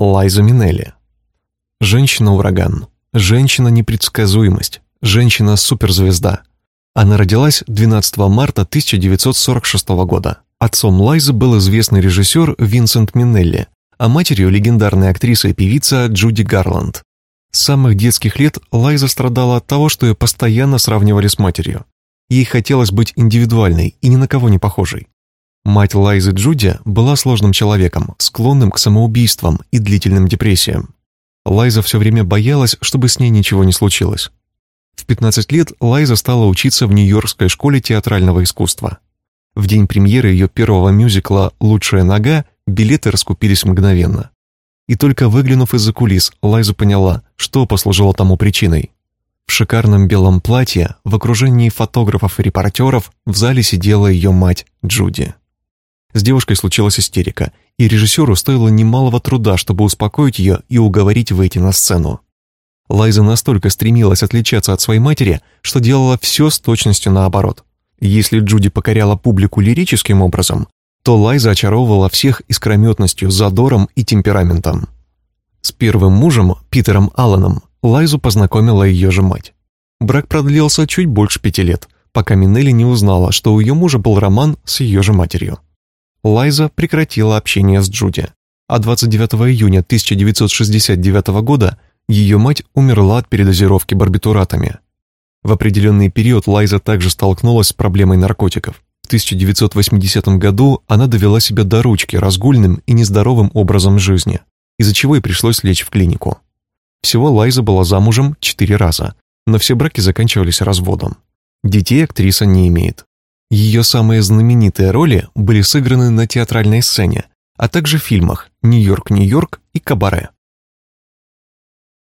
Лайза Минелли. Женщина-ураган, женщина-непредсказуемость, женщина-суперзвезда. Она родилась 12 марта 1946 года. Отцом Лайзы был известный режиссер Винсент Минелли, а матерью – легендарная актриса и певица Джуди Гарланд. С самых детских лет Лайза страдала от того, что ее постоянно сравнивали с матерью. Ей хотелось быть индивидуальной и ни на кого не похожей. Мать Лайзы Джуди была сложным человеком, склонным к самоубийствам и длительным депрессиям. Лайза все время боялась, чтобы с ней ничего не случилось. В 15 лет Лайза стала учиться в Нью-Йоркской школе театрального искусства. В день премьеры ее первого мюзикла «Лучшая нога» билеты раскупились мгновенно. И только выглянув из-за кулис, Лайза поняла, что послужило тому причиной. В шикарном белом платье, в окружении фотографов и репортеров, в зале сидела ее мать Джуди. С девушкой случилась истерика, и режиссеру стоило немалого труда, чтобы успокоить ее и уговорить выйти на сцену. Лайза настолько стремилась отличаться от своей матери, что делала все с точностью наоборот. Если Джуди покоряла публику лирическим образом, то Лайза очаровывала всех искрометностью, задором и темпераментом. С первым мужем, Питером Алланом, Лайзу познакомила ее же мать. Брак продлился чуть больше пяти лет, пока Минелли не узнала, что у ее мужа был роман с ее же матерью. Лайза прекратила общение с Джуди, а 29 июня 1969 года ее мать умерла от передозировки барбитуратами. В определенный период Лайза также столкнулась с проблемой наркотиков. В 1980 году она довела себя до ручки разгульным и нездоровым образом жизни, из-за чего и пришлось лечь в клинику. Всего Лайза была замужем четыре раза, но все браки заканчивались разводом. Детей актриса не имеет. Ее самые знаменитые роли были сыграны на театральной сцене, а также в фильмах «Нью-Йорк, Нью-Йорк» и «Кабаре».